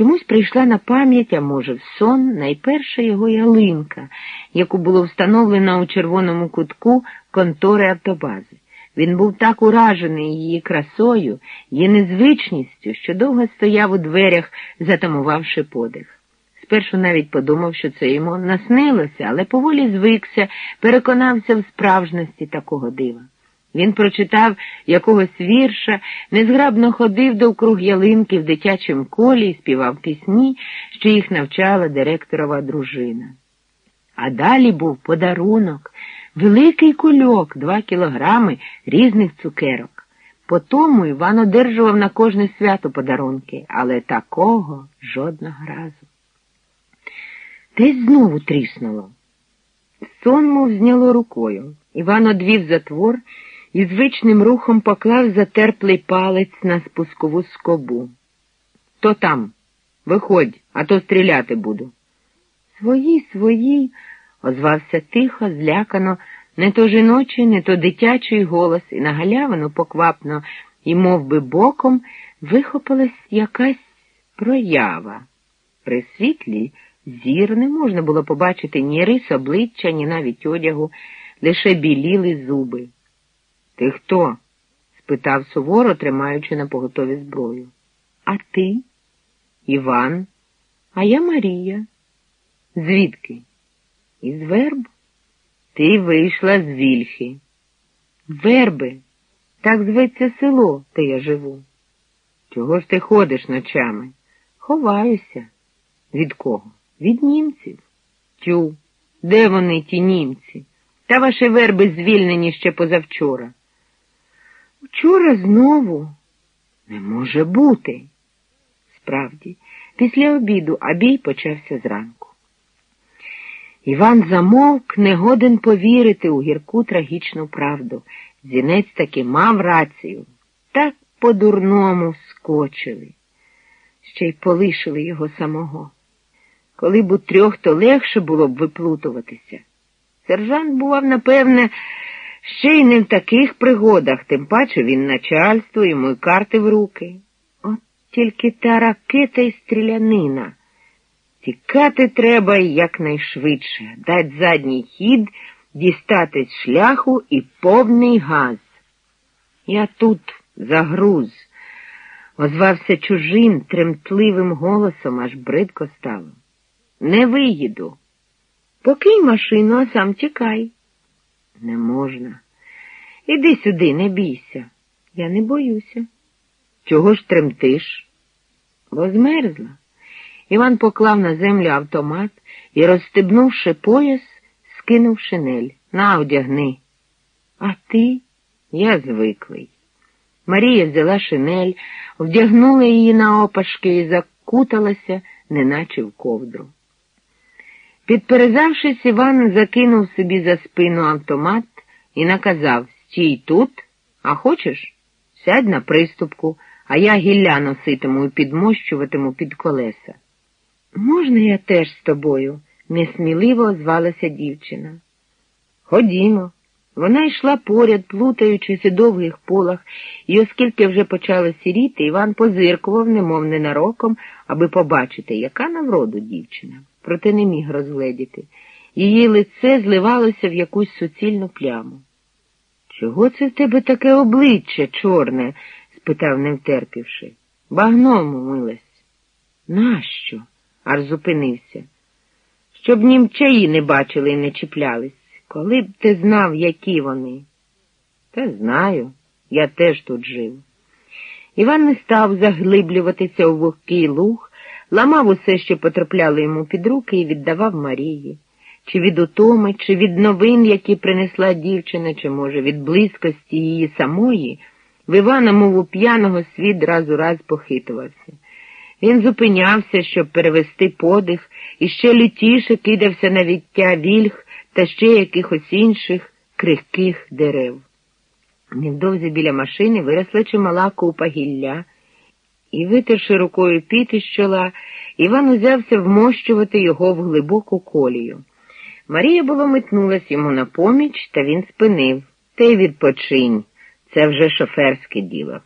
Чомусь прийшла на пам'ять, а може, в сон, найперша його ялинка, яку було встановлено у червоному кутку контори автобази. Він був так уражений її красою, її незвичністю, що довго стояв у дверях, затамувавши подих. Спершу навіть подумав, що це йому наснилося, але поволі звикся, переконався в справжності такого дива. Він прочитав якогось вірша, незграбно ходив довкруг ялинки в дитячому колі і співав пісні, що їх навчала директорова дружина. А далі був подарунок, великий кульок, два кілограми різних цукерок. По тому Іван одержував на кожне свято подарунки, але такого жодного разу. Десь знову тріснуло. Сон, мов зняло рукою. Іван одвів затвор і звичним рухом поклав затерплий палець на спускову скобу. То там? Виходь, а то стріляти буду. Свої, свої, озвався тихо, злякано, не то жіночий, не то дитячий голос, і на галявину поквапно і мов би, боком вихопилась якась проява. При світлі зір не можна було побачити ні рис обличчя, ні навіть одягу, лише біліли зуби. Ти хто? спитав суворо, тримаючи на поготові зброю. А ти? Іван, а я Марія. Звідки? Із верб? Ти вийшла з вільхи. Верби, так зветься село, де я живу. Чого ж ти ходиш ночами? Ховаюся. Від кого? Від німців. Тю, де вони, ті німці? Та ваші верби звільнені ще позавчора. Вчора знову не може бути. Справді, після обіду, а бій почався зранку. Іван замовк, не годен повірити у гірку трагічну правду. Зінець таки мав рацію. Так по-дурному скочили, ще й полишили його самого. Коли б у трьох, то легше було б виплутуватися. Сержант бував, напевне, ще й не в таких пригодах, тим паче він начальство, йому й карти в руки. От тільки та ракета й стрілянина. Тікати треба якнайшвидше, дать задній хід, дістати з шляху і повний газ. Я тут загруз, озвався чужим, тремтливим голосом, аж бридко стало. Не виїду. Покинь машину, а сам тікай. Не можна. Іди сюди, не бійся. Я не боюся. Чого ж тремтиш? Бо змерзла. Іван поклав на землю автомат і, розстебнувши пояс, скинув шинель. На, одягни. А ти? Я звиклий. Марія взяла шинель, вдягнула її на опашки і закуталася, неначе в ковдру. Підперезавшись, Іван закинув собі за спину автомат і наказав Стій тут, а хочеш? Сядь на приступку, а я гілля носитиму і підмощуватиму під колеса. Можна я теж з тобою? несміливо озвалася дівчина. Ходімо. Вона йшла поряд, плутаючись у довгих полах, і оскільки вже почало сіріти, Іван позиркував, немов ненароком, аби побачити, яка навроду дівчина, проте не міг розгледіти. Її лице зливалося в якусь суцільну пляму. Чого це в тебе таке обличчя чорне? спитав, не втерпівши. Багном умилась. Нащо? аж зупинився. Щоб німчаї не бачили і не чіплялись. Коли б ти знав, які вони. Та знаю, я теж тут жив. Іван не став заглиблюватися у вогкий луг, ламав усе, що потрапляло йому під руки, і віддавав Марії. Чи від утоми, чи від новин, які принесла дівчина, чи, може, від близькості її самої, в Івана, мов у п'яного світ раз у раз похитувався. Він зупинявся, щоб перевести подих, і ще лютіше кидався на віття вільг та ще якихось інших крихких дерев. Невдовзі біля машини виросла чимала купа гілля, і, витерши рукою піт із чола, Іван узявся вмощувати його в глибоку колію. Марія було метнулась йому на поміч, та він спинив. Ти відпочинь, це вже шоферське діло.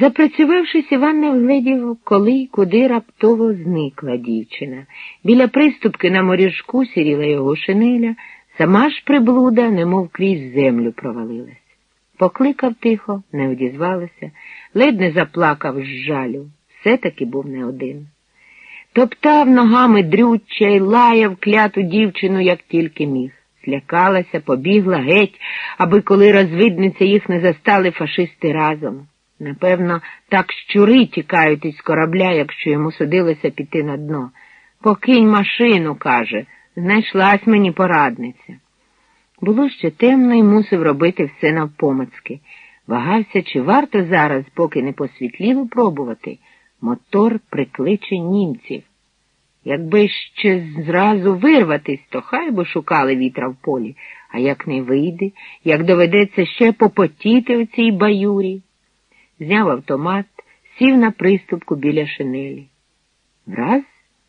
Запрацювавшись, Іван не вгледів, коли й куди раптово зникла дівчина. Біля приступки на моріжку сіріла його шинеля, сама ж приблуда, немов крізь землю провалилась. Покликав тихо, не одізвалася, ледь не заплакав з жалю. Все таки був не один. Топтав ногами дрюччя й лаяв кляту дівчину, як тільки міг. Злякалася, побігла геть, аби коли розвидниця їх не застали фашисти разом. Напевно, так щури тікають із корабля, якщо йому судилося піти на дно. Покинь машину, каже, знайшлась мені порадниця. Було ще темно і мусив робити все навпомацьки. Вагався, чи варто зараз, поки не посвітліло, пробувати. Мотор прикличе німців. Якби ще зразу вирватись, то хай би шукали вітра в полі, а як не вийде, як доведеться ще попотіти у цій баюрі. Зняв автомат, сів на приступку біля шинелі. Враз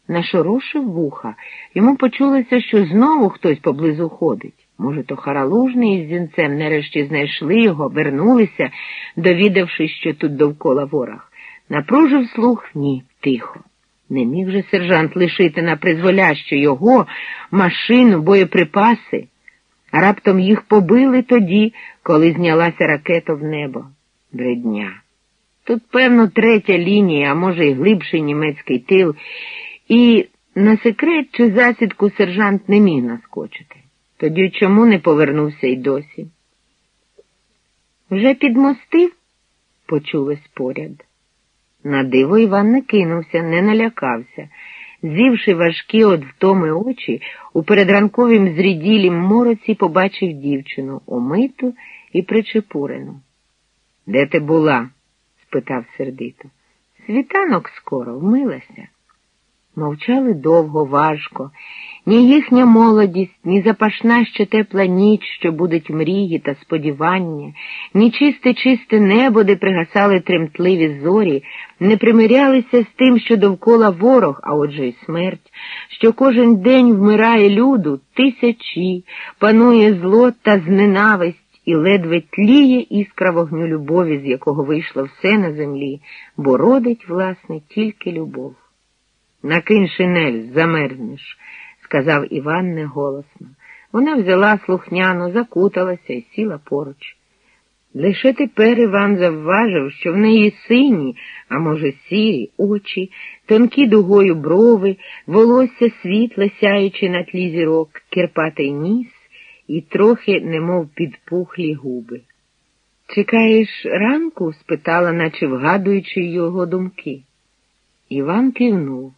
нашорошив вуха. Йому почулося, що знову хтось поблизу ходить. Може, то харалужний із зінцем нарешті знайшли його, вернулися, довідавшись, що тут довкола ворог. Напружив слух ні, тихо. Не міг же сержант лишити на призволяще його, машину, боєприпаси, а раптом їх побили тоді, коли знялася ракета в небо. Бредня. Тут, певно, третя лінія, а може, й глибший німецький тил, і на секрет чи засідку сержант не міг наскочити. Тоді чому не повернувся й досі? Вже підмостив? почулось поряд. На диво Іван не кинувся, не налякався. Зівши важкі од втоми очі, у передранковім зріділім мороці побачив дівчину, омиту і причепурену. Де ти була? спитав сердито. Світанок скоро вмилася. Мовчали довго, важко, ні їхня молодість, ні запашна ще тепла ніч, що будуть мрії та сподівання, ні чисте чисте небо, де пригасали тремтливі зорі, не примирялися з тим, що довкола ворог, а отже й смерть, що кожен день вмирає люду тисячі, панує зло та зненависть. І ледве тліє іскра вогню любові, з якого вийшло все на землі, бо родить, власне, тільки любов. Накинь шинель, замерзнеш, сказав Іван неголосно. Вона взяла слухняно, закуталася і сіла поруч. Лише тепер Іван завважив, що в неї сині, а може, сірі очі, тонкі дугою брови, волосся світле, сяючи на тлі зірок, кирпатий ніс і трохи немов підпухлі губи. Чекаєш ранку? спитала, наче вгадуючи його думки. Іван кивнув.